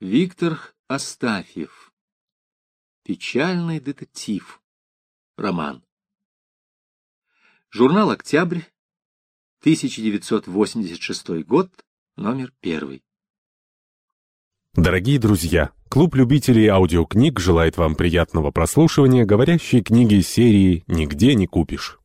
Виктор Астафьев. Печальный детектив. Роман. Журнал «Октябрь», 1986 год, номер первый. Дорогие друзья, клуб любителей аудиокниг желает вам приятного прослушивания говорящей книги серии «Нигде не купишь».